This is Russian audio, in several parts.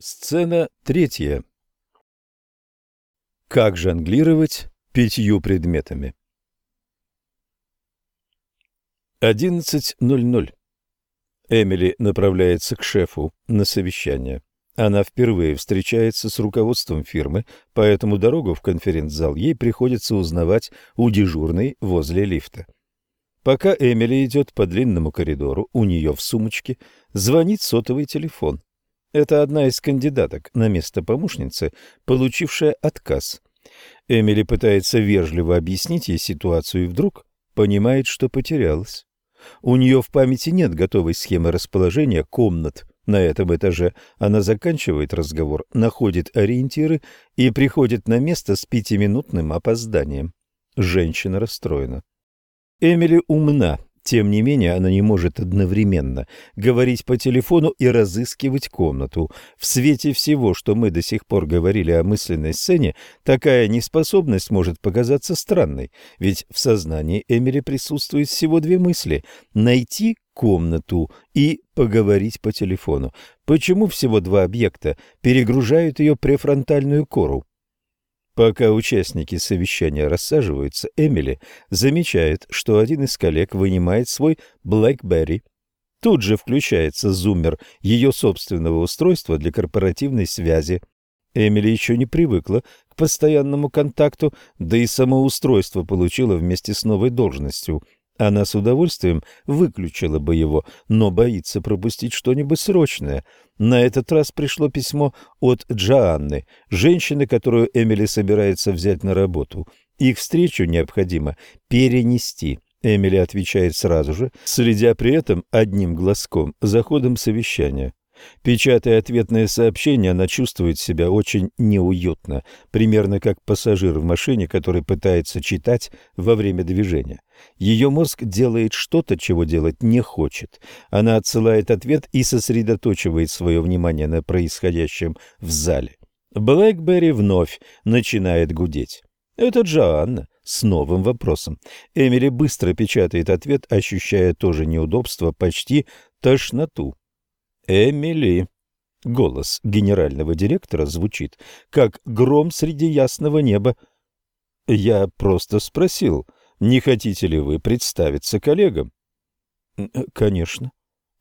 Сцена третья. Как жонглировать пятью предметами? 11.00. Эмили направляется к шефу на совещание. Она впервые встречается с руководством фирмы, поэтому дорогу в конференц-зал ей приходится узнавать у дежурной возле лифта. Пока Эмили идет по длинному коридору, у нее в сумочке звонит сотовый телефон. Это одна из кандидаток на место помощницы, получившая отказ. Эмили пытается вежливо объяснить ей ситуацию и вдруг понимает, что потерялась. У нее в памяти нет готовой схемы расположения комнат на этом этаже. Она заканчивает разговор, находит ориентиры и приходит на место с пятиминутным опозданием. Женщина расстроена. Эмили умна тем не менее, она не может одновременно говорить по телефону и разыскивать комнату. В свете всего, что мы до сих пор говорили о мысленной сцене, такая неспособность может показаться странной, ведь в сознании Эмили присутствует всего две мысли – найти комнату и поговорить по телефону. Почему всего два объекта перегружают ее префронтальную кору? Пока участники совещания рассаживаются, Эмили замечает, что один из коллег вынимает свой BlackBerry. Тут же включается зуммер ее собственного устройства для корпоративной связи. Эмили еще не привыкла к постоянному контакту, да и само устройство получила вместе с новой должностью – она с удовольствием выключила бы его, но боится пропустить что-нибудь срочное. На этот раз пришло письмо от Джоанны, женщины, которую Эмили собирается взять на работу. Их встречу необходимо перенести. Эмили отвечает сразу же, следя при этом одним глазком за ходом совещания. Печатая ответное сообщение, она чувствует себя очень неуютно, примерно как пассажир в машине, который пытается читать во время движения. Ее мозг делает что-то, чего делать не хочет. Она отсылает ответ и сосредоточивает свое внимание на происходящем в зале. Блэкберри вновь начинает гудеть. Это Джоанна с новым вопросом. Эмили быстро печатает ответ, ощущая тоже неудобство, почти тошноту. Эмили. Голос генерального директора звучит, как гром среди ясного неба. Я просто спросил, не хотите ли вы представиться коллегам? Конечно.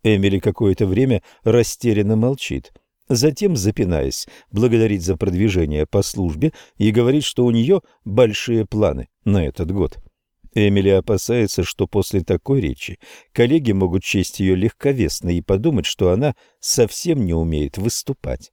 Эмили какое-то время растерянно молчит. Затем, запинаясь, благодарит за продвижение по службе и говорит, что у нее большие планы на этот год. Эмили опасается, что после такой речи коллеги могут честь ее легковесно и подумать, что она совсем не умеет выступать.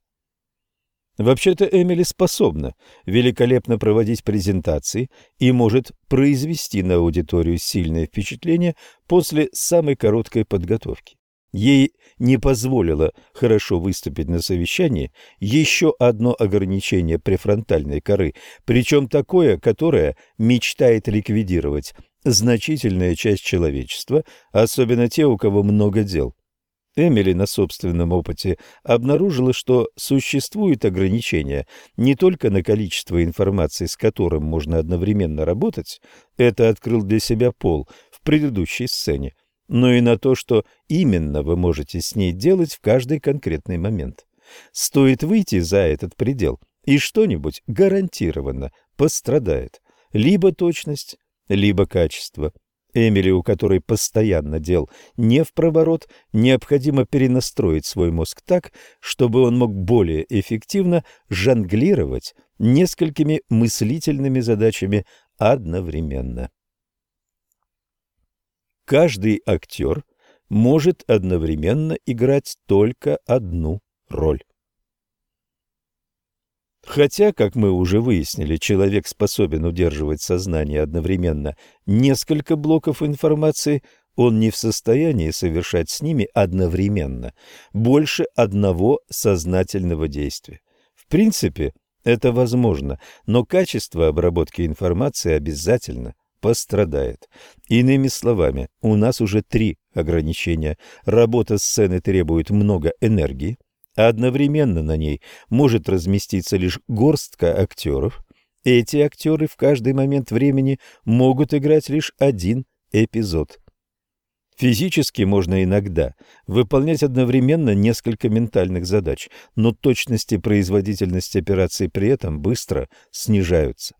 Вообще-то Эмили способна великолепно проводить презентации и может произвести на аудиторию сильное впечатление после самой короткой подготовки. Ей не позволило хорошо выступить на совещании еще одно ограничение префронтальной коры, причем такое, которое мечтает ликвидировать значительная часть человечества, особенно те, у кого много дел. Эмили на собственном опыте обнаружила, что существует ограничение не только на количество информации, с которым можно одновременно работать, это открыл для себя Пол в предыдущей сцене, но и на то, что именно вы можете с ней делать в каждый конкретный момент. Стоит выйти за этот предел, и что-нибудь гарантированно пострадает. Либо точность, либо качество. Эмили, у которой постоянно дел не в проворот, необходимо перенастроить свой мозг так, чтобы он мог более эффективно жонглировать несколькими мыслительными задачами одновременно. Каждый актер может одновременно играть только одну роль. Хотя, как мы уже выяснили, человек способен удерживать сознание одновременно несколько блоков информации, он не в состоянии совершать с ними одновременно больше одного сознательного действия. В принципе, это возможно, но качество обработки информации обязательно пострадает. Иными словами, у нас уже три ограничения. Работа сцены требует много энергии, одновременно на ней может разместиться лишь горстка актеров. Эти актеры в каждый момент времени могут играть лишь один эпизод. Физически можно иногда выполнять одновременно несколько ментальных задач, но точность и производительность операций при этом быстро снижаются.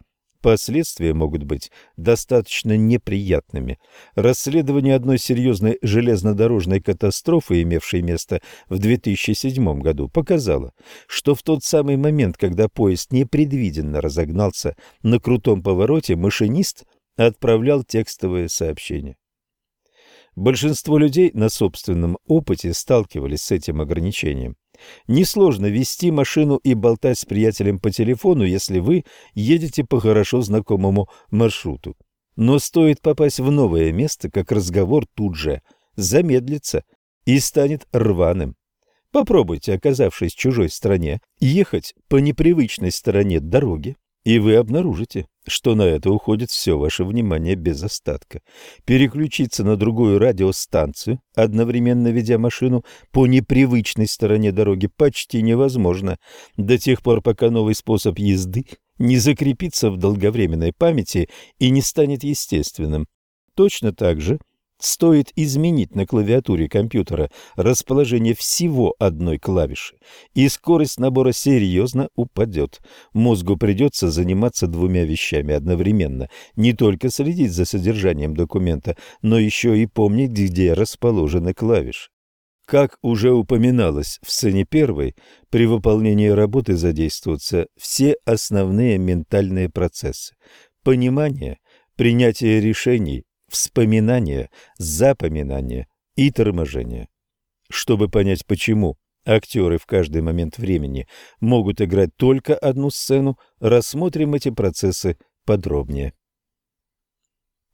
Последствия могут быть достаточно неприятными. Расследование одной серьезной железнодорожной катастрофы, имевшей место в 2007 году, показало, что в тот самый момент, когда поезд непредвиденно разогнался на крутом повороте, машинист отправлял текстовые сообщения. Большинство людей на собственном опыте сталкивались с этим ограничением. Несложно вести машину и болтать с приятелем по телефону, если вы едете по хорошо знакомому маршруту. Но стоит попасть в новое место, как разговор тут же замедлится и станет рваным. Попробуйте, оказавшись в чужой стране, ехать по непривычной стороне дороги, и вы обнаружите, что на это уходит все ваше внимание без остатка. Переключиться на другую радиостанцию, одновременно ведя машину по непривычной стороне дороги, почти невозможно, до тех пор, пока новый способ езды не закрепится в долговременной памяти и не станет естественным. Точно так же – Стоит изменить на клавиатуре компьютера расположение всего одной клавиши, и скорость набора серьезно упадет. Мозгу придется заниматься двумя вещами одновременно, не только следить за содержанием документа, но еще и помнить, где расположены клавиши. Как уже упоминалось в сцене первой, при выполнении работы задействуются все основные ментальные процессы – понимание, принятие решений, вспоминание, запоминание и торможение. Чтобы понять, почему актеры в каждый момент времени могут играть только одну сцену, рассмотрим эти процессы подробнее.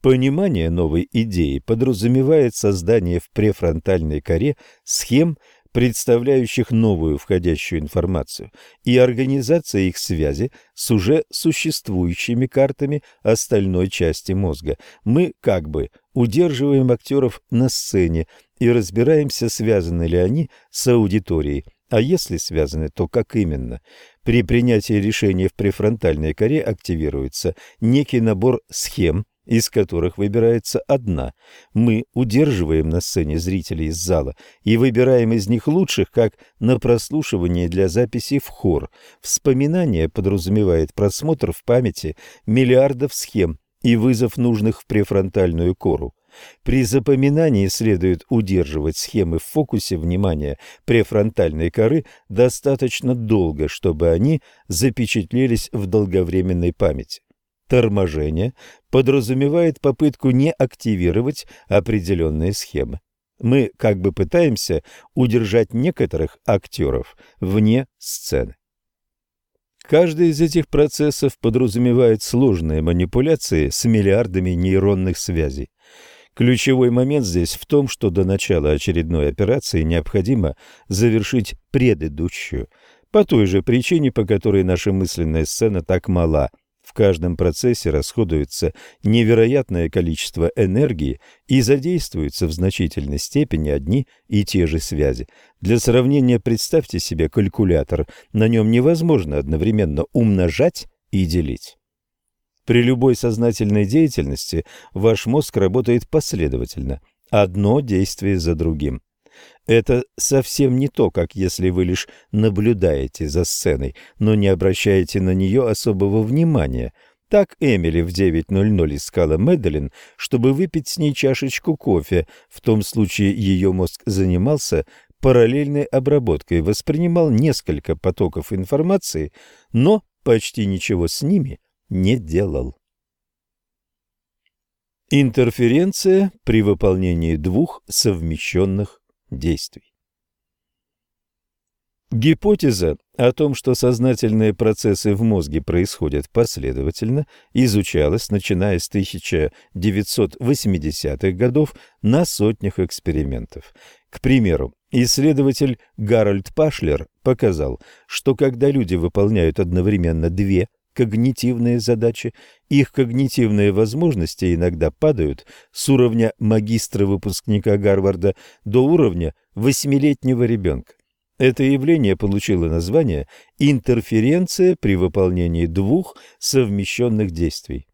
Понимание новой идеи подразумевает создание в префронтальной коре схем представляющих новую входящую информацию, и организация их связи с уже существующими картами остальной части мозга. Мы как бы удерживаем актеров на сцене и разбираемся, связаны ли они с аудиторией, а если связаны, то как именно. При принятии решения в префронтальной коре активируется некий набор схем, из которых выбирается одна. Мы удерживаем на сцене зрителей из зала и выбираем из них лучших, как на прослушивание для записи в хор. Вспоминание подразумевает просмотр в памяти миллиардов схем и вызов нужных в префронтальную кору. При запоминании следует удерживать схемы в фокусе внимания префронтальной коры достаточно долго, чтобы они запечатлелись в долговременной памяти. Торможение подразумевает попытку не активировать определенные схемы. Мы как бы пытаемся удержать некоторых актеров вне сцены. Каждый из этих процессов подразумевает сложные манипуляции с миллиардами нейронных связей. Ключевой момент здесь в том, что до начала очередной операции необходимо завершить предыдущую, по той же причине, по которой наша мысленная сцена так мала в каждом процессе расходуется невероятное количество энергии и задействуются в значительной степени одни и те же связи. Для сравнения представьте себе калькулятор. На нем невозможно одновременно умножать и делить. При любой сознательной деятельности ваш мозг работает последовательно, одно действие за другим. Это совсем не то, как если вы лишь наблюдаете за сценой, но не обращаете на нее особого внимания. Так Эмили в 9.00 искала Мэдалин, чтобы выпить с ней чашечку кофе. В том случае ее мозг занимался параллельной обработкой, воспринимал несколько потоков информации, но почти ничего с ними не делал. Интерференция при выполнении двух совмещенных действий. Гипотеза о том, что сознательные процессы в мозге происходят последовательно, изучалась, начиная с 1980-х годов, на сотнях экспериментов. К примеру, исследователь Гарольд Пашлер показал, что когда люди выполняют одновременно две когнитивные задачи, их когнитивные возможности иногда падают с уровня магистра-выпускника Гарварда до уровня восьмилетнего ребенка. Это явление получило название «интерференция при выполнении двух совмещенных действий».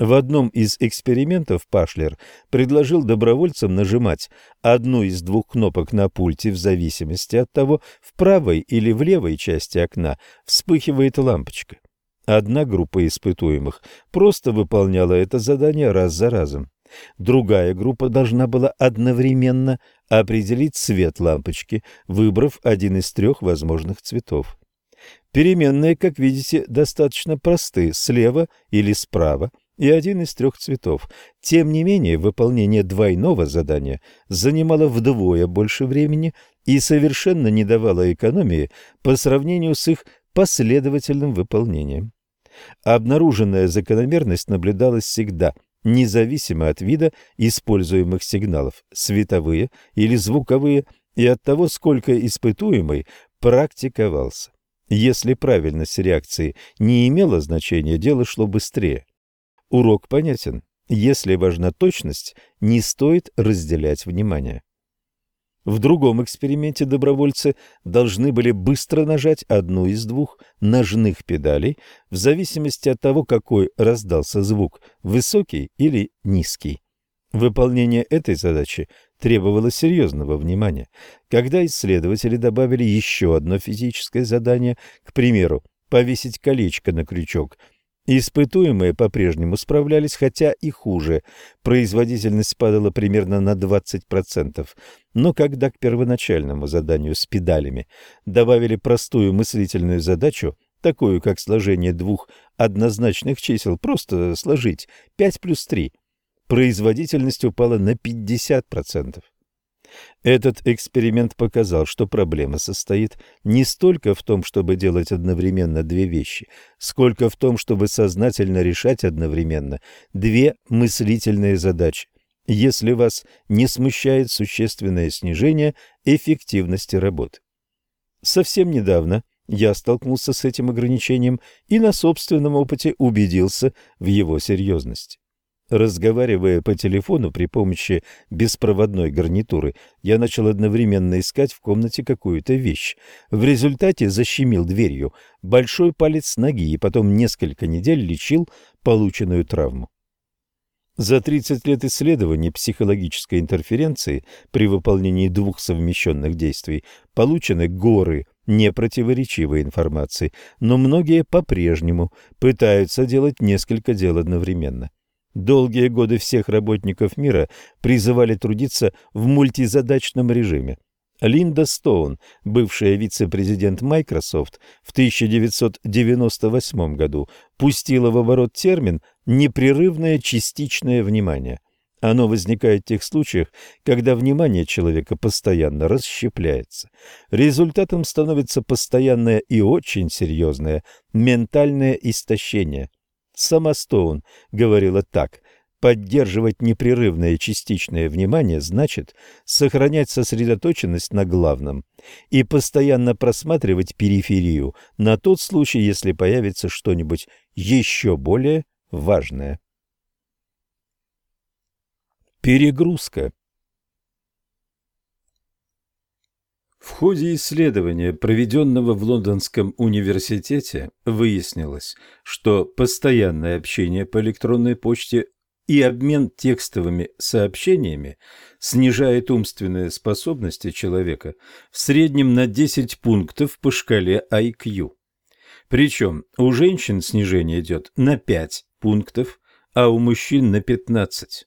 В одном из экспериментов Пашлер предложил добровольцам нажимать одну из двух кнопок на пульте в зависимости от того, в правой или в левой части окна вспыхивает лампочка. Одна группа испытуемых просто выполняла это задание раз за разом. Другая группа должна была одновременно определить цвет лампочки, выбрав один из трех возможных цветов. Переменные, как видите, достаточно просты, слева или справа, и один из трех цветов. Тем не менее, выполнение двойного задания занимало вдвое больше времени и совершенно не давало экономии по сравнению с их последовательным выполнением. Обнаруженная закономерность наблюдалась всегда, независимо от вида используемых сигналов, световые или звуковые, и от того, сколько испытуемый практиковался. Если правильность реакции не имела значения, дело шло быстрее. Урок понятен. Если важна точность, не стоит разделять внимание. В другом эксперименте добровольцы должны были быстро нажать одну из двух ножных педалей в зависимости от того, какой раздался звук – высокий или низкий. Выполнение этой задачи требовало серьезного внимания. Когда исследователи добавили еще одно физическое задание, к примеру, повесить колечко на крючок – Испытуемые по-прежнему справлялись, хотя и хуже. Производительность падала примерно на 20%. Но когда к первоначальному заданию с педалями добавили простую мыслительную задачу, такую как сложение двух однозначных чисел, просто сложить 5 плюс 3, производительность упала на 50%. Этот эксперимент показал, что проблема состоит не столько в том, чтобы делать одновременно две вещи, сколько в том, чтобы сознательно решать одновременно две мыслительные задачи, если вас не смущает существенное снижение эффективности работы. Совсем недавно я столкнулся с этим ограничением и на собственном опыте убедился в его серьезности. Разговаривая по телефону при помощи беспроводной гарнитуры, я начал одновременно искать в комнате какую-то вещь. В результате защемил дверью большой палец ноги и потом несколько недель лечил полученную травму. За 30 лет исследований психологической интерференции при выполнении двух совмещенных действий получены горы непротиворечивой информации, но многие по-прежнему пытаются делать несколько дел одновременно. Долгие годы всех работников мира призывали трудиться в мультизадачном режиме. Линда Стоун, бывшая вице-президент Microsoft, в 1998 году пустила в оборот термин «непрерывное частичное внимание». Оно возникает в тех случаях, когда внимание человека постоянно расщепляется. Результатом становится постоянное и очень серьезное ментальное истощение – Сама говорила так. Поддерживать непрерывное частичное внимание значит сохранять сосредоточенность на главном и постоянно просматривать периферию на тот случай, если появится что-нибудь еще более важное. Перегрузка В ходе исследования, проведенного в Лондонском университете, выяснилось, что постоянное общение по электронной почте и обмен текстовыми сообщениями снижает умственные способности человека в среднем на 10 пунктов по шкале IQ. Причем у женщин снижение идет на 5 пунктов, а у мужчин на 15.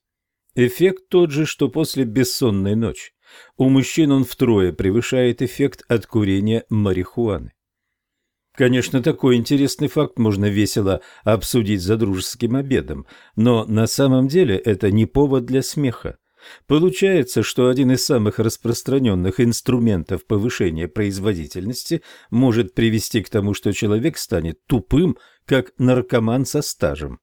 Эффект тот же, что после бессонной ночи. У мужчин он втрое превышает эффект от курения марихуаны. Конечно, такой интересный факт можно весело обсудить за дружеским обедом, но на самом деле это не повод для смеха. Получается, что один из самых распространенных инструментов повышения производительности может привести к тому, что человек станет тупым, как наркоман со стажем.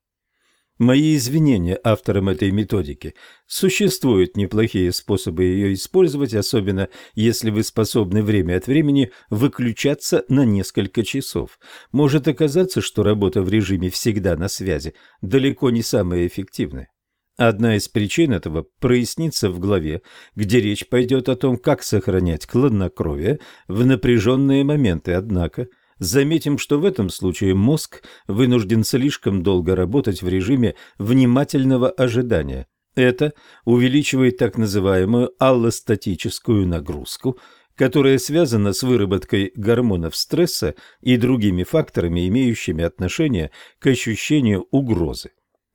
Мои извинения авторам этой методики. Существуют неплохие способы ее использовать, особенно если вы способны время от времени выключаться на несколько часов. Может оказаться, что работа в режиме «всегда на связи» далеко не самая эффективная. Одна из причин этого прояснится в главе, где речь пойдет о том, как сохранять хладнокровие в напряженные моменты, однако – заметим, что в этом случае мозг вынужден слишком долго работать в режиме внимательного ожидания. Это увеличивает так называемую аллостатическую нагрузку, которая связана с выработкой гормонов стресса и другими факторами, имеющими отношение к ощущению угрозы.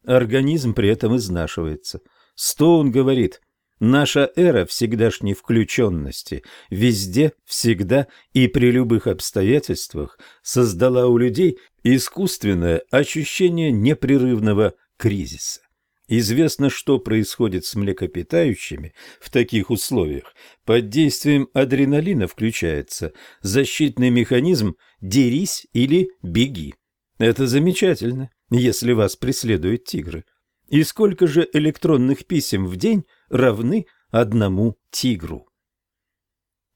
Организм при этом изнашивается. Стоун говорит, наша эра всегдашней включенности везде, всегда и при любых обстоятельствах создала у людей искусственное ощущение непрерывного кризиса. Известно, что происходит с млекопитающими в таких условиях. Под действием адреналина включается защитный механизм «дерись или беги». Это замечательно, если вас преследуют тигры. И сколько же электронных писем в день равны одному тигру?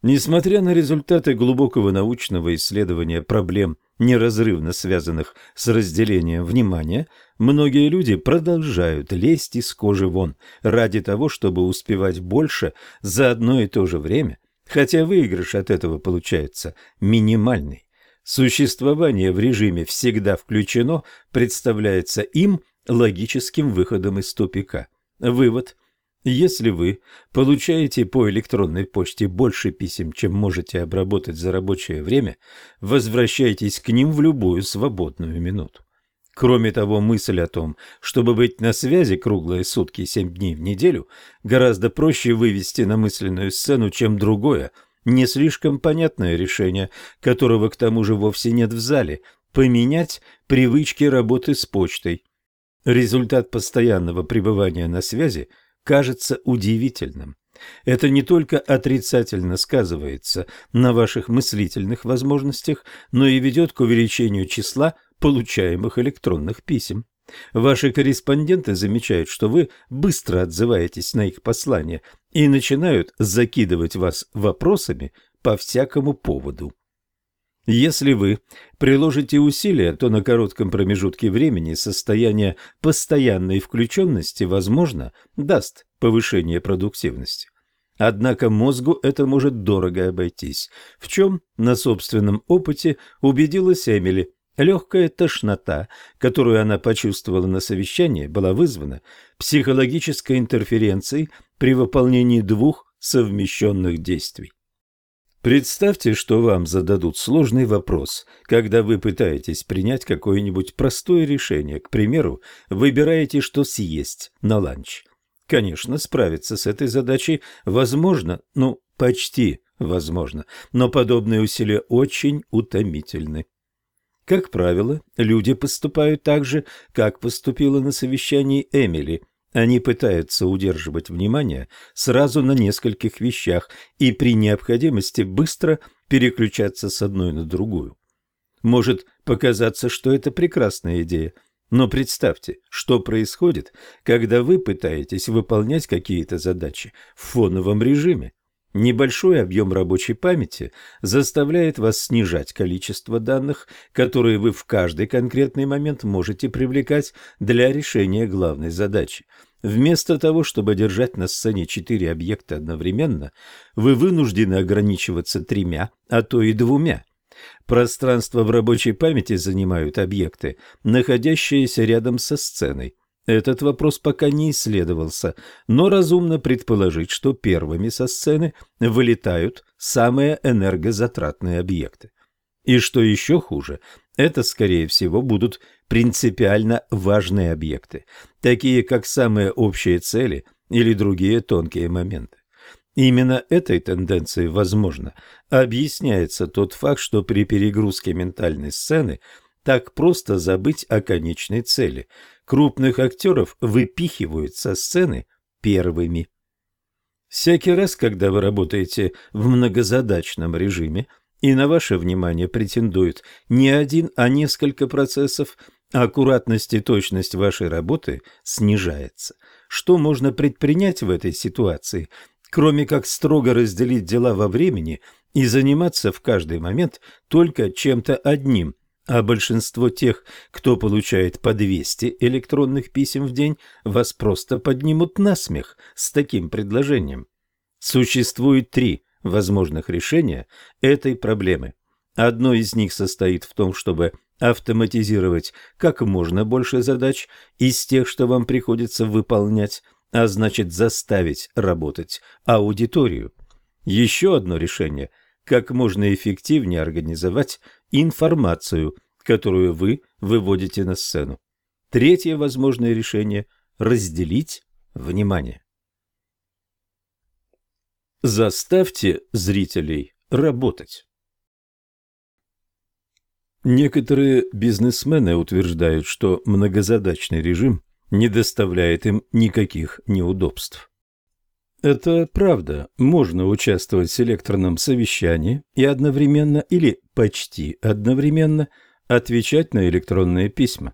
Несмотря на результаты глубокого научного исследования проблем, неразрывно связанных с разделением внимания, многие люди продолжают лезть из кожи вон ради того, чтобы успевать больше за одно и то же время, хотя выигрыш от этого получается минимальный. Существование в режиме «всегда включено» представляется им логическим выходом из тупика. Вывод. Если вы получаете по электронной почте больше писем, чем можете обработать за рабочее время, возвращайтесь к ним в любую свободную минуту. Кроме того, мысль о том, чтобы быть на связи круглые сутки семь дней в неделю, гораздо проще вывести на мысленную сцену, чем другое – не слишком понятное решение, которого к тому же вовсе нет в зале, поменять привычки работы с почтой. Результат постоянного пребывания на связи кажется удивительным. Это не только отрицательно сказывается на ваших мыслительных возможностях, но и ведет к увеличению числа получаемых электронных писем. Ваши корреспонденты замечают, что вы быстро отзываетесь на их послания и начинают закидывать вас вопросами по всякому поводу. Если вы приложите усилия, то на коротком промежутке времени состояние постоянной включенности, возможно, даст повышение продуктивности. Однако мозгу это может дорого обойтись, в чем на собственном опыте убедилась Эмили – Легкая тошнота, которую она почувствовала на совещании, была вызвана психологической интерференцией при выполнении двух совмещенных действий. Представьте, что вам зададут сложный вопрос, когда вы пытаетесь принять какое-нибудь простое решение. К примеру, выбираете, что съесть на ланч. Конечно, справиться с этой задачей возможно, ну, почти возможно, но подобные усилия очень утомительны. Как правило, люди поступают так же, как поступила на совещании Эмили. Они пытаются удерживать внимание сразу на нескольких вещах и при необходимости быстро переключаться с одной на другую. Может показаться, что это прекрасная идея, но представьте, что происходит, когда вы пытаетесь выполнять какие-то задачи в фоновом режиме. Небольшой объем рабочей памяти заставляет вас снижать количество данных, которые вы в каждый конкретный момент можете привлекать для решения главной задачи. Вместо того, чтобы держать на сцене четыре объекта одновременно, вы вынуждены ограничиваться тремя, а то и двумя. Пространство в рабочей памяти занимают объекты, находящиеся рядом со сценой. Этот вопрос пока не исследовался, но разумно предположить, что первыми со сцены вылетают самые энергозатратные объекты. И что еще хуже, это, скорее всего, будут принципиально важные объекты, такие как самые общие цели или другие тонкие моменты. Именно этой тенденцией, возможно, объясняется тот факт, что при перегрузке ментальной сцены так просто забыть о конечной цели – Крупных актеров выпихивают со сцены первыми. Всякий раз, когда вы работаете в многозадачном режиме, и на ваше внимание претендует не один, а несколько процессов, аккуратность и точность вашей работы снижается. Что можно предпринять в этой ситуации, кроме как строго разделить дела во времени и заниматься в каждый момент только чем-то одним, а большинство тех, кто получает по 200 электронных писем в день, вас просто поднимут на смех с таким предложением. Существует три возможных решения этой проблемы. Одно из них состоит в том, чтобы автоматизировать как можно больше задач из тех, что вам приходится выполнять, а значит заставить работать аудиторию. Еще одно решение – как можно эффективнее организовать информацию, которую вы выводите на сцену. Третье возможное решение – разделить внимание. Заставьте зрителей работать. Некоторые бизнесмены утверждают, что многозадачный режим не доставляет им никаких неудобств. Это правда. Можно участвовать в селекторном совещании и одновременно или почти одновременно отвечать на электронные письма.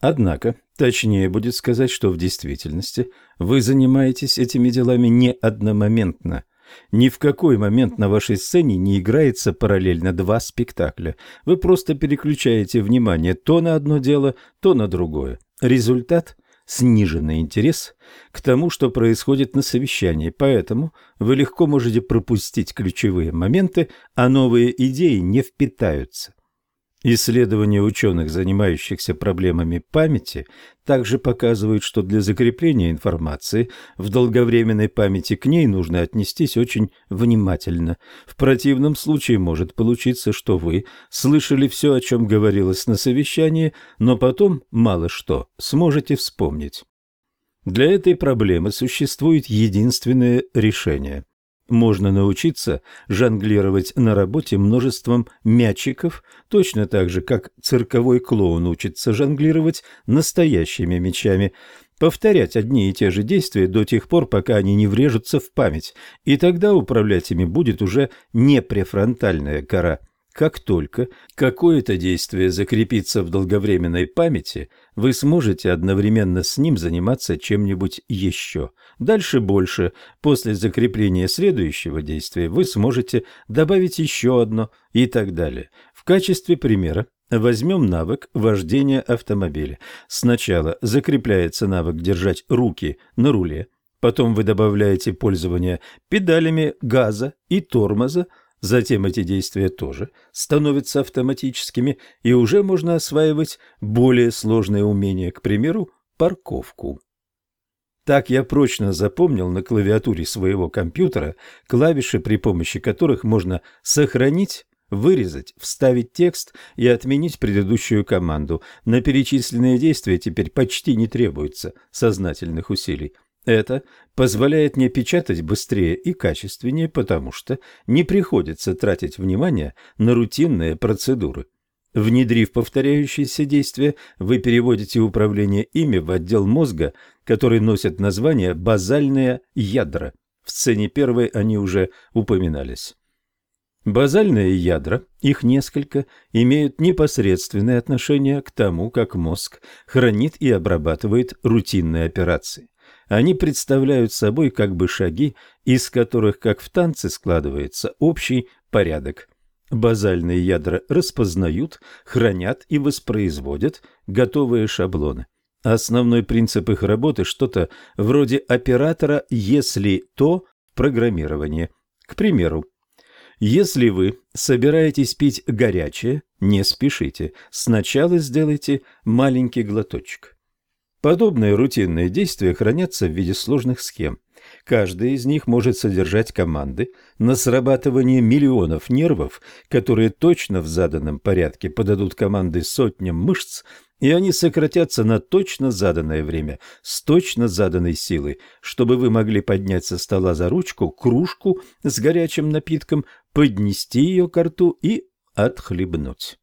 Однако, точнее будет сказать, что в действительности вы занимаетесь этими делами не одномоментно – ни в какой момент на вашей сцене не играется параллельно два спектакля. Вы просто переключаете внимание то на одно дело, то на другое. Результат – сниженный интерес к тому, что происходит на совещании, поэтому вы легко можете пропустить ключевые моменты, а новые идеи не впитаются. Исследования ученых, занимающихся проблемами памяти, также показывают, что для закрепления информации в долговременной памяти к ней нужно отнестись очень внимательно. В противном случае может получиться, что вы слышали все, о чем говорилось на совещании, но потом мало что сможете вспомнить. Для этой проблемы существует единственное решение можно научиться жонглировать на работе множеством мячиков, точно так же, как цирковой клоун учится жонглировать настоящими мячами, повторять одни и те же действия до тех пор, пока они не врежутся в память, и тогда управлять ими будет уже не префронтальная кора – как только какое-то действие закрепится в долговременной памяти, вы сможете одновременно с ним заниматься чем-нибудь еще. Дальше больше. После закрепления следующего действия вы сможете добавить еще одно и так далее. В качестве примера возьмем навык вождения автомобиля. Сначала закрепляется навык держать руки на руле, потом вы добавляете пользование педалями газа и тормоза, Затем эти действия тоже становятся автоматическими, и уже можно осваивать более сложные умения, к примеру, парковку. Так я прочно запомнил на клавиатуре своего компьютера клавиши, при помощи которых можно сохранить, вырезать, вставить текст и отменить предыдущую команду. На перечисленные действия теперь почти не требуется сознательных усилий. Это позволяет мне печатать быстрее и качественнее, потому что не приходится тратить внимание на рутинные процедуры. Внедрив повторяющиеся действия, вы переводите управление ими в отдел мозга, который носит название «базальные ядра». В сцене первой они уже упоминались. Базальные ядра, их несколько, имеют непосредственное отношение к тому, как мозг хранит и обрабатывает рутинные операции. Они представляют собой как бы шаги, из которых, как в танце, складывается общий порядок. Базальные ядра распознают, хранят и воспроизводят готовые шаблоны. Основной принцип их работы – что-то вроде оператора «если то» в программировании. К примеру, если вы собираетесь пить горячее, не спешите. Сначала сделайте маленький глоточек. Подобные рутинные действия хранятся в виде сложных схем. Каждая из них может содержать команды на срабатывание миллионов нервов, которые точно в заданном порядке подадут команды сотням мышц, и они сократятся на точно заданное время с точно заданной силой, чтобы вы могли поднять со стола за ручку кружку с горячим напитком, поднести ее к рту и отхлебнуть.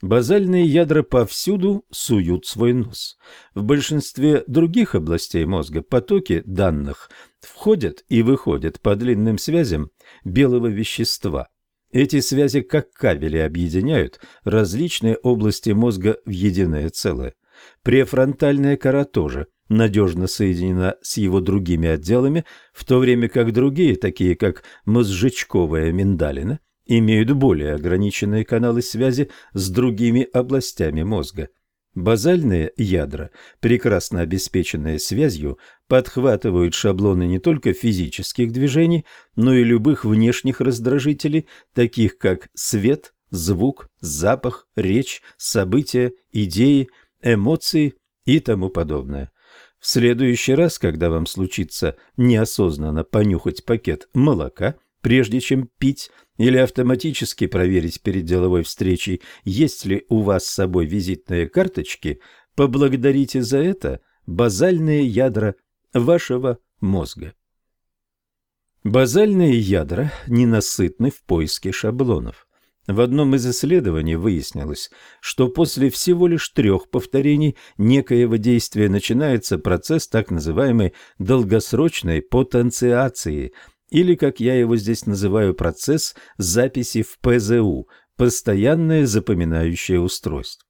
Базальные ядра повсюду суют свой нос. В большинстве других областей мозга потоки данных входят и выходят по длинным связям белого вещества. Эти связи как кабели объединяют различные области мозга в единое целое. Префронтальная кора тоже надежно соединена с его другими отделами, в то время как другие, такие как мозжечковая миндалина, имеют более ограниченные каналы связи с другими областями мозга. Базальные ядра, прекрасно обеспеченные связью, подхватывают шаблоны не только физических движений, но и любых внешних раздражителей, таких как свет, звук, запах, речь, события, идеи, эмоции и тому подобное. В следующий раз, когда вам случится неосознанно понюхать пакет молока, прежде чем пить, или автоматически проверить перед деловой встречей, есть ли у вас с собой визитные карточки, поблагодарите за это базальные ядра вашего мозга. Базальные ядра ненасытны в поиске шаблонов. В одном из исследований выяснилось, что после всего лишь трех повторений некоего действия начинается процесс так называемой долгосрочной потенциации, или, как я его здесь называю, процесс записи в ПЗУ – постоянное запоминающее устройство.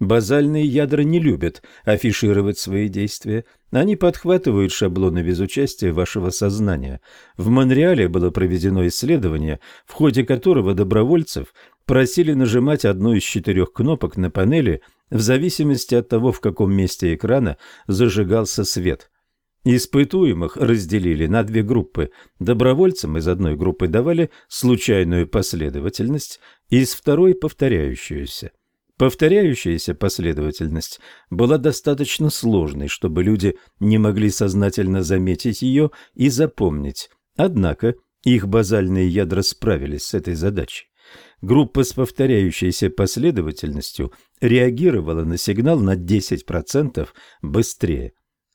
Базальные ядра не любят афишировать свои действия. Они подхватывают шаблоны без участия вашего сознания. В Монреале было проведено исследование, в ходе которого добровольцев просили нажимать одну из четырех кнопок на панели в зависимости от того, в каком месте экрана зажигался свет. Испытуемых разделили на две группы. Добровольцам из одной группы давали случайную последовательность, из второй – повторяющуюся. Повторяющаяся последовательность была достаточно сложной, чтобы люди не могли сознательно заметить ее и запомнить. Однако их базальные ядра справились с этой задачей. Группа с повторяющейся последовательностью реагировала на сигнал на 10% быстрее.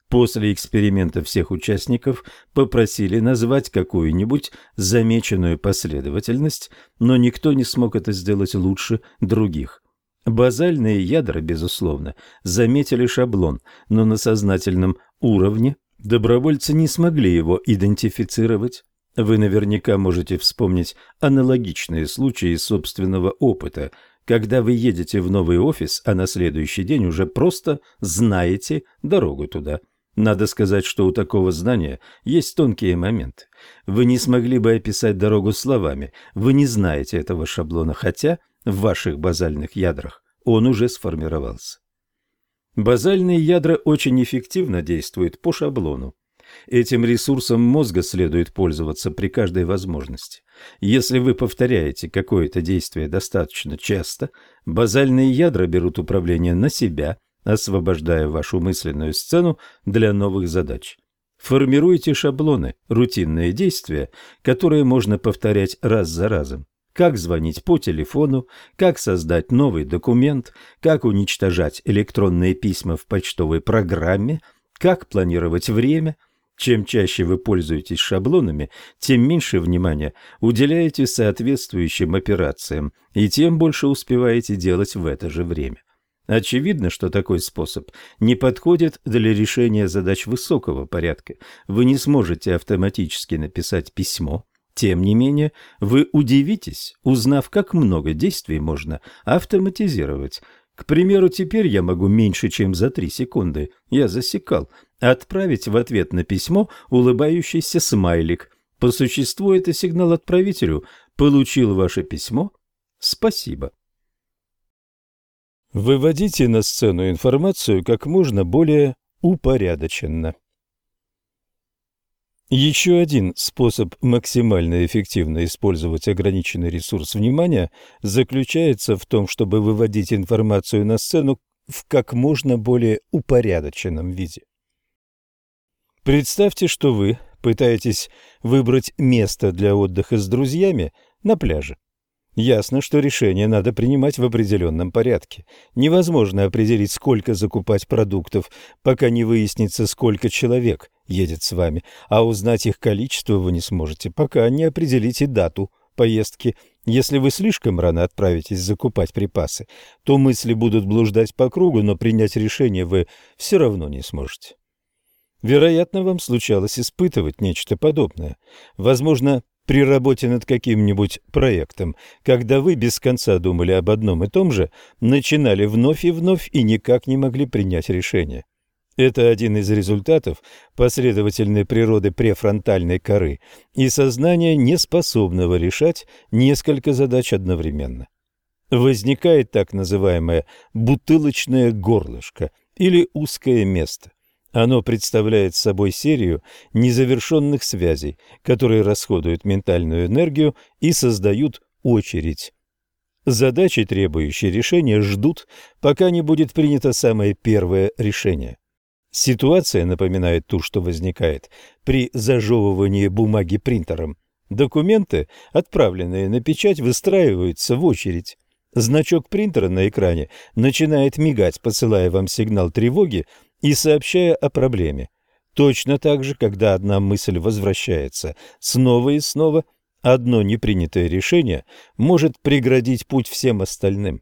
После эксперимента всех участников попросили назвать какую-нибудь замеченную последовательность, но никто не смог это сделать лучше других. Базальные ядра, безусловно, заметили шаблон, но на сознательном уровне добровольцы не смогли его идентифицировать. Вы наверняка можете вспомнить аналогичные случаи собственного опыта, когда вы едете в новый офис, а на следующий день уже просто знаете дорогу туда. Надо сказать, что у такого знания есть тонкие моменты. Вы не смогли бы описать дорогу словами, вы не знаете этого шаблона, хотя в ваших базальных ядрах он уже сформировался. Базальные ядра очень эффективно действуют по шаблону. Этим ресурсом мозга следует пользоваться при каждой возможности. Если вы повторяете какое-то действие достаточно часто, базальные ядра берут управление на себя, освобождая вашу мысленную сцену для новых задач. Формируйте шаблоны, рутинные действия, которые можно повторять раз за разом как звонить по телефону, как создать новый документ, как уничтожать электронные письма в почтовой программе, как планировать время. Чем чаще вы пользуетесь шаблонами, тем меньше внимания уделяете соответствующим операциям и тем больше успеваете делать в это же время. Очевидно, что такой способ не подходит для решения задач высокого порядка. Вы не сможете автоматически написать письмо, тем не менее, вы удивитесь, узнав, как много действий можно автоматизировать. К примеру, теперь я могу меньше, чем за три секунды, я засекал, отправить в ответ на письмо улыбающийся смайлик. По существу это сигнал отправителю «Получил ваше письмо? Спасибо». Выводите на сцену информацию как можно более упорядоченно. Еще один способ максимально эффективно использовать ограниченный ресурс внимания заключается в том, чтобы выводить информацию на сцену в как можно более упорядоченном виде. Представьте, что вы пытаетесь выбрать место для отдыха с друзьями на пляже. Ясно, что решение надо принимать в определенном порядке. Невозможно определить, сколько закупать продуктов, пока не выяснится, сколько человек едет с вами, а узнать их количество вы не сможете, пока не определите дату поездки. Если вы слишком рано отправитесь закупать припасы, то мысли будут блуждать по кругу, но принять решение вы все равно не сможете. Вероятно, вам случалось испытывать нечто подобное. Возможно, при работе над каким-нибудь проектом, когда вы без конца думали об одном и том же, начинали вновь и вновь и никак не могли принять решение. Это один из результатов последовательной природы префронтальной коры и сознания, неспособного решать несколько задач одновременно. Возникает так называемое бутылочное горлышко или узкое место. Оно представляет собой серию незавершенных связей, которые расходуют ментальную энергию и создают очередь. Задачи, требующие решения, ждут, пока не будет принято самое первое решение. Ситуация напоминает ту, что возникает при зажевывании бумаги принтером. Документы, отправленные на печать, выстраиваются в очередь. Значок принтера на экране начинает мигать, посылая вам сигнал тревоги и сообщая о проблеме. Точно так же, когда одна мысль возвращается снова и снова, одно непринятое решение может преградить путь всем остальным.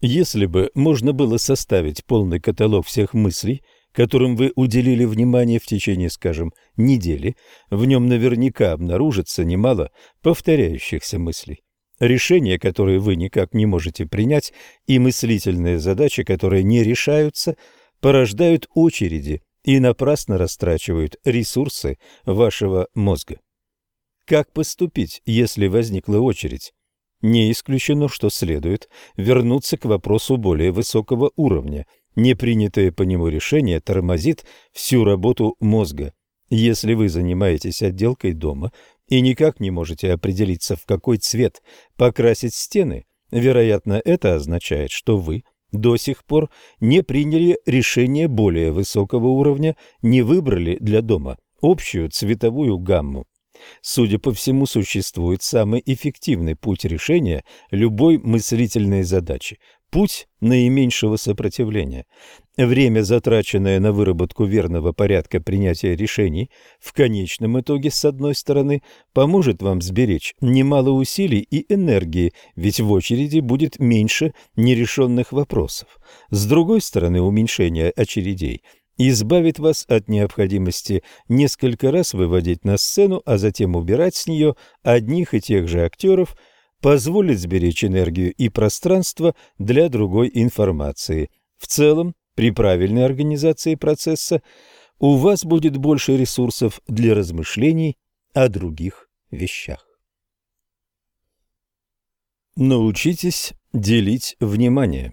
Если бы можно было составить полный каталог всех мыслей, которым вы уделили внимание в течение, скажем, недели, в нем наверняка обнаружится немало повторяющихся мыслей. Решения, которые вы никак не можете принять, и мыслительные задачи, которые не решаются, порождают очереди и напрасно растрачивают ресурсы вашего мозга. Как поступить, если возникла очередь? Не исключено, что следует вернуться к вопросу более высокого уровня. Непринятое по нему решение тормозит всю работу мозга. Если вы занимаетесь отделкой дома, и никак не можете определиться, в какой цвет покрасить стены, вероятно, это означает, что вы до сих пор не приняли решение более высокого уровня, не выбрали для дома общую цветовую гамму. Судя по всему, существует самый эффективный путь решения любой мыслительной задачи путь наименьшего сопротивления. Время, затраченное на выработку верного порядка принятия решений, в конечном итоге, с одной стороны, поможет вам сберечь немало усилий и энергии, ведь в очереди будет меньше нерешенных вопросов. С другой стороны, уменьшение очередей избавит вас от необходимости несколько раз выводить на сцену, а затем убирать с нее одних и тех же актеров – позволит сберечь энергию и пространство для другой информации. В целом, при правильной организации процесса у вас будет больше ресурсов для размышлений о других вещах. Научитесь делить внимание.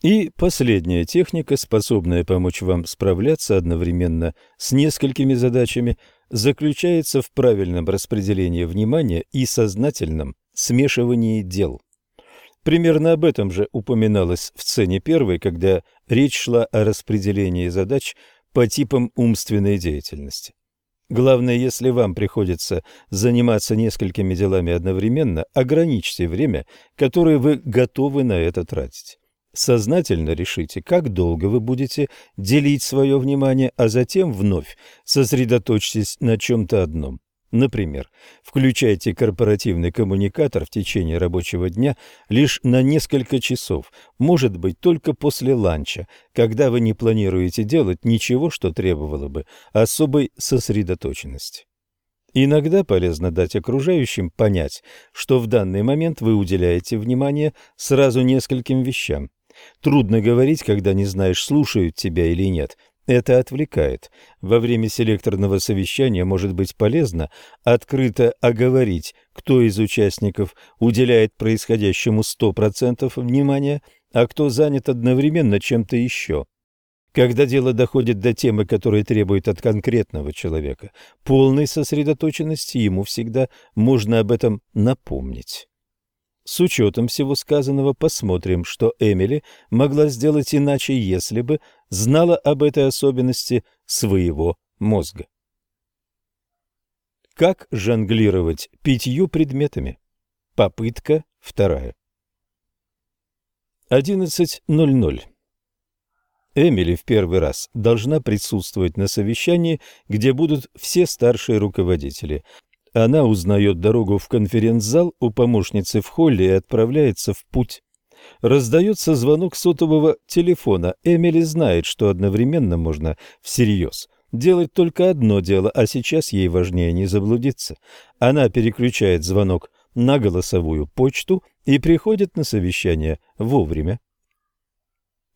И последняя техника, способная помочь вам справляться одновременно с несколькими задачами – заключается в правильном распределении внимания и сознательном смешивании дел. Примерно об этом же упоминалось в сцене первой, когда речь шла о распределении задач по типам умственной деятельности. Главное, если вам приходится заниматься несколькими делами одновременно, ограничьте время, которое вы готовы на это тратить. Сознательно решите, как долго вы будете делить свое внимание, а затем вновь сосредоточьтесь на чем-то одном. Например, включайте корпоративный коммуникатор в течение рабочего дня лишь на несколько часов, может быть, только после ланча, когда вы не планируете делать ничего, что требовало бы особой сосредоточенности. Иногда полезно дать окружающим понять, что в данный момент вы уделяете внимание сразу нескольким вещам. Трудно говорить, когда не знаешь, слушают тебя или нет. Это отвлекает. Во время селекторного совещания может быть полезно открыто оговорить, кто из участников уделяет происходящему 100% внимания, а кто занят одновременно чем-то еще. Когда дело доходит до темы, которая требует от конкретного человека полной сосредоточенности, ему всегда можно об этом напомнить. С учетом всего сказанного посмотрим, что Эмили могла сделать иначе, если бы знала об этой особенности своего мозга. Как жонглировать пятью предметами? Попытка вторая. 11.00. Эмили в первый раз должна присутствовать на совещании, где будут все старшие руководители. Она узнает дорогу в конференц-зал у помощницы в холле и отправляется в путь. Раздается звонок сотового телефона. Эмили знает, что одновременно можно всерьез делать только одно дело, а сейчас ей важнее не заблудиться. Она переключает звонок на голосовую почту и приходит на совещание вовремя.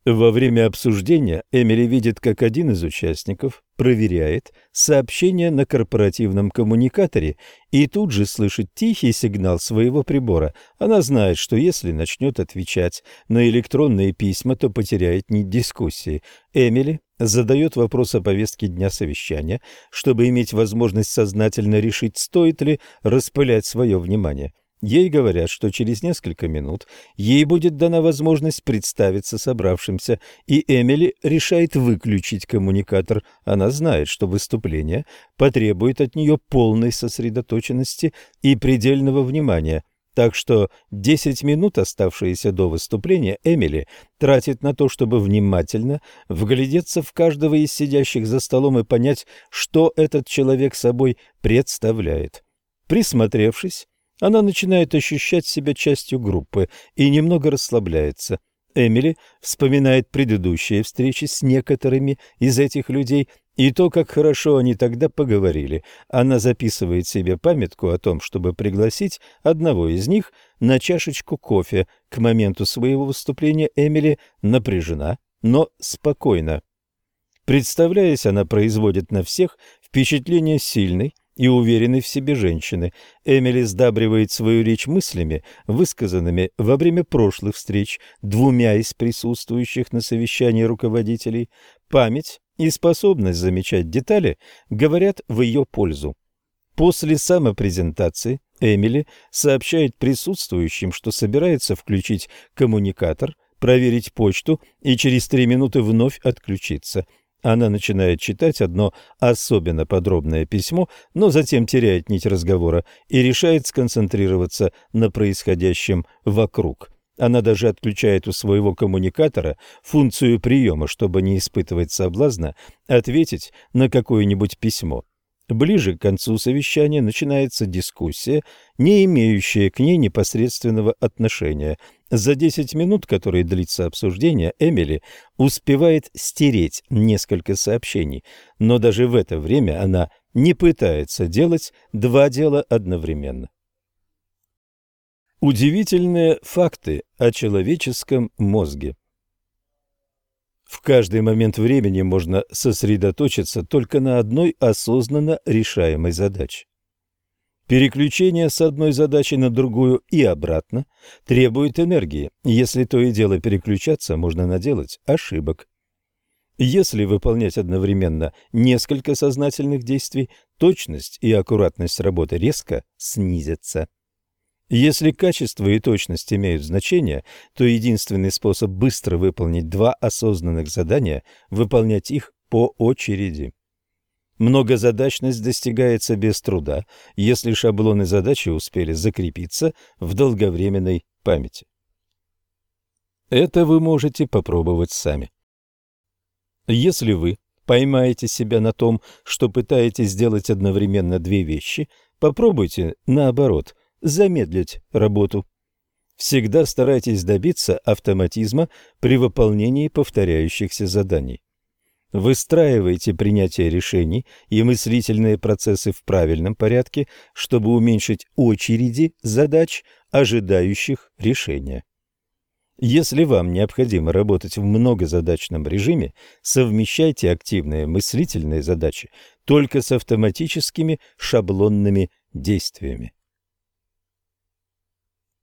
Во время обсуждения Эмили видит, как один из участников проверяет сообщение на корпоративном коммуникаторе и тут же слышит тихий сигнал своего прибора. Она знает, что если начнет отвечать на электронные письма, то потеряет нить дискуссии. Эмили задает вопрос о повестке дня совещания, чтобы иметь возможность сознательно решить, стоит ли распылять свое внимание. Ей говорят, что через несколько минут ей будет дана возможность представиться собравшимся, и Эмили решает выключить коммуникатор. Она знает, что выступление потребует от нее полной сосредоточенности и предельного внимания. Так что 10 минут, оставшиеся до выступления, Эмили тратит на то, чтобы внимательно вглядеться в каждого из сидящих за столом и понять, что этот человек собой представляет. Присмотревшись, она начинает ощущать себя частью группы и немного расслабляется. Эмили вспоминает предыдущие встречи с некоторыми из этих людей и то, как хорошо они тогда поговорили. Она записывает себе памятку о том, чтобы пригласить одного из них на чашечку кофе. К моменту своего выступления Эмили напряжена, но спокойна. Представляясь, она производит на всех впечатление сильной, и уверенной в себе женщины. Эмили сдабривает свою речь мыслями, высказанными во время прошлых встреч двумя из присутствующих на совещании руководителей. Память и способность замечать детали говорят в ее пользу. После самопрезентации Эмили сообщает присутствующим, что собирается включить коммуникатор, проверить почту и через три минуты вновь отключиться – она начинает читать одно особенно подробное письмо, но затем теряет нить разговора и решает сконцентрироваться на происходящем вокруг. Она даже отключает у своего коммуникатора функцию приема, чтобы не испытывать соблазна ответить на какое-нибудь письмо. Ближе к концу совещания начинается дискуссия, не имеющая к ней непосредственного отношения. За 10 минут, которые длится обсуждение, Эмили успевает стереть несколько сообщений, но даже в это время она не пытается делать два дела одновременно. Удивительные факты о человеческом мозге в каждый момент времени можно сосредоточиться только на одной осознанно решаемой задаче. Переключение с одной задачи на другую и обратно требует энергии. Если то и дело переключаться, можно наделать ошибок. Если выполнять одновременно несколько сознательных действий, точность и аккуратность работы резко снизятся. Если качество и точность имеют значение, то единственный способ быстро выполнить два осознанных задания – выполнять их по очереди. Многозадачность достигается без труда, если шаблоны задачи успели закрепиться в долговременной памяти. Это вы можете попробовать сами. Если вы поймаете себя на том, что пытаетесь сделать одновременно две вещи, попробуйте наоборот – замедлить работу. Всегда старайтесь добиться автоматизма при выполнении повторяющихся заданий. Выстраивайте принятие решений и мыслительные процессы в правильном порядке, чтобы уменьшить очереди задач, ожидающих решения. Если вам необходимо работать в многозадачном режиме, совмещайте активные мыслительные задачи только с автоматическими шаблонными действиями.